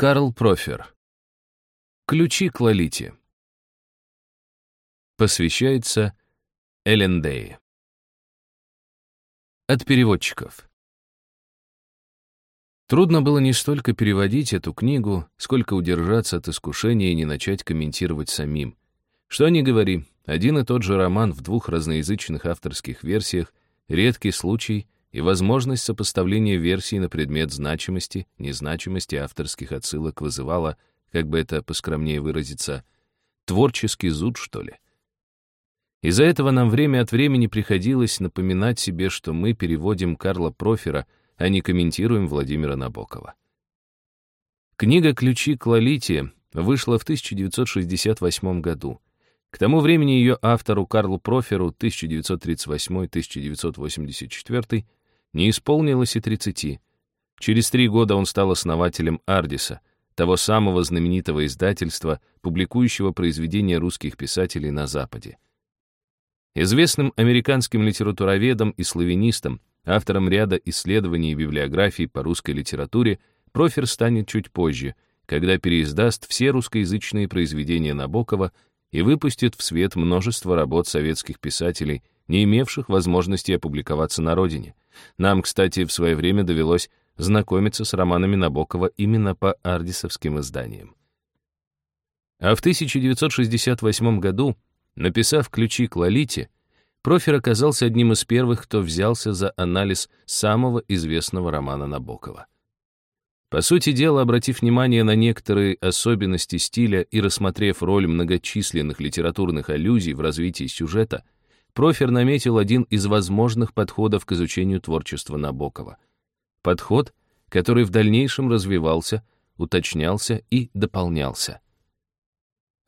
Карл Профер. Ключи к Лолите. Посвящается Эллен Дэй. От переводчиков. Трудно было не столько переводить эту книгу, сколько удержаться от искушения и не начать комментировать самим. Что ни говори, один и тот же роман в двух разноязычных авторских версиях — редкий случай — и возможность сопоставления версий на предмет значимости, незначимости авторских отсылок вызывала, как бы это поскромнее выразиться, творческий зуд, что ли. Из-за этого нам время от времени приходилось напоминать себе, что мы переводим Карла Профера, а не комментируем Владимира Набокова. Книга «Ключи к Лолите» вышла в 1968 году. К тому времени ее автору Карлу Проферу 1938-1984 не исполнилось и 30. Через три года он стал основателем Ардиса, того самого знаменитого издательства, публикующего произведения русских писателей на Западе. Известным американским литературоведом и славянистом, автором ряда исследований и библиографий по русской литературе, Профер станет чуть позже, когда переиздаст все русскоязычные произведения Набокова и выпустит в свет множество работ советских писателей, не имевших возможности опубликоваться на родине. Нам, кстати, в свое время довелось знакомиться с романами Набокова именно по ардисовским изданиям. А в 1968 году, написав «Ключи к Лолите», Профер оказался одним из первых, кто взялся за анализ самого известного романа Набокова. По сути дела, обратив внимание на некоторые особенности стиля и рассмотрев роль многочисленных литературных аллюзий в развитии сюжета, Профер наметил один из возможных подходов к изучению творчества Набокова. Подход, который в дальнейшем развивался, уточнялся и дополнялся.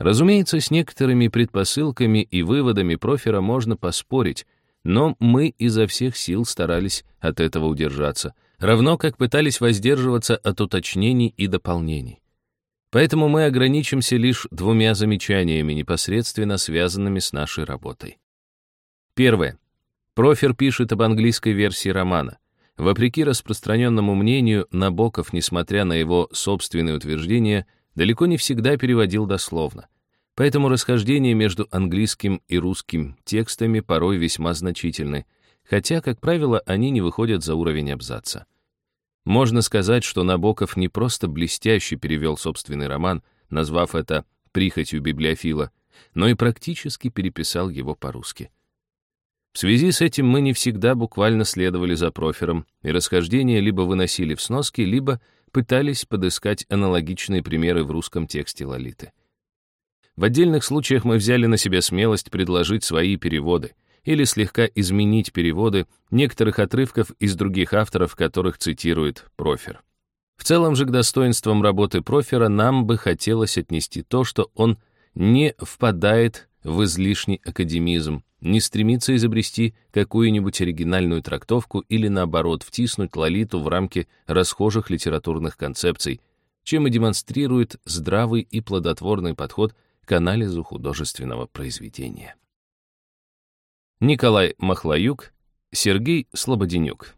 Разумеется, с некоторыми предпосылками и выводами Профера можно поспорить, но мы изо всех сил старались от этого удержаться, равно как пытались воздерживаться от уточнений и дополнений. Поэтому мы ограничимся лишь двумя замечаниями, непосредственно связанными с нашей работой. Первое. Профер пишет об английской версии романа. Вопреки распространенному мнению, Набоков, несмотря на его собственные утверждения, далеко не всегда переводил дословно. Поэтому расхождения между английским и русским текстами порой весьма значительны, хотя, как правило, они не выходят за уровень абзаца. Можно сказать, что Набоков не просто блестяще перевел собственный роман, назвав это «прихотью библиофила», но и практически переписал его по-русски. В связи с этим мы не всегда буквально следовали за профером, и расхождения либо выносили в сноски, либо пытались подыскать аналогичные примеры в русском тексте Лолиты. В отдельных случаях мы взяли на себя смелость предложить свои переводы или слегка изменить переводы некоторых отрывков из других авторов, которых цитирует Профер. В целом же к достоинствам работы Профера нам бы хотелось отнести то, что он не впадает в излишний академизм, не стремится изобрести какую-нибудь оригинальную трактовку или, наоборот, втиснуть Лолиту в рамки расхожих литературных концепций, чем и демонстрирует здравый и плодотворный подход к анализу художественного произведения. Николай Махлаюк, Сергей Слободенюк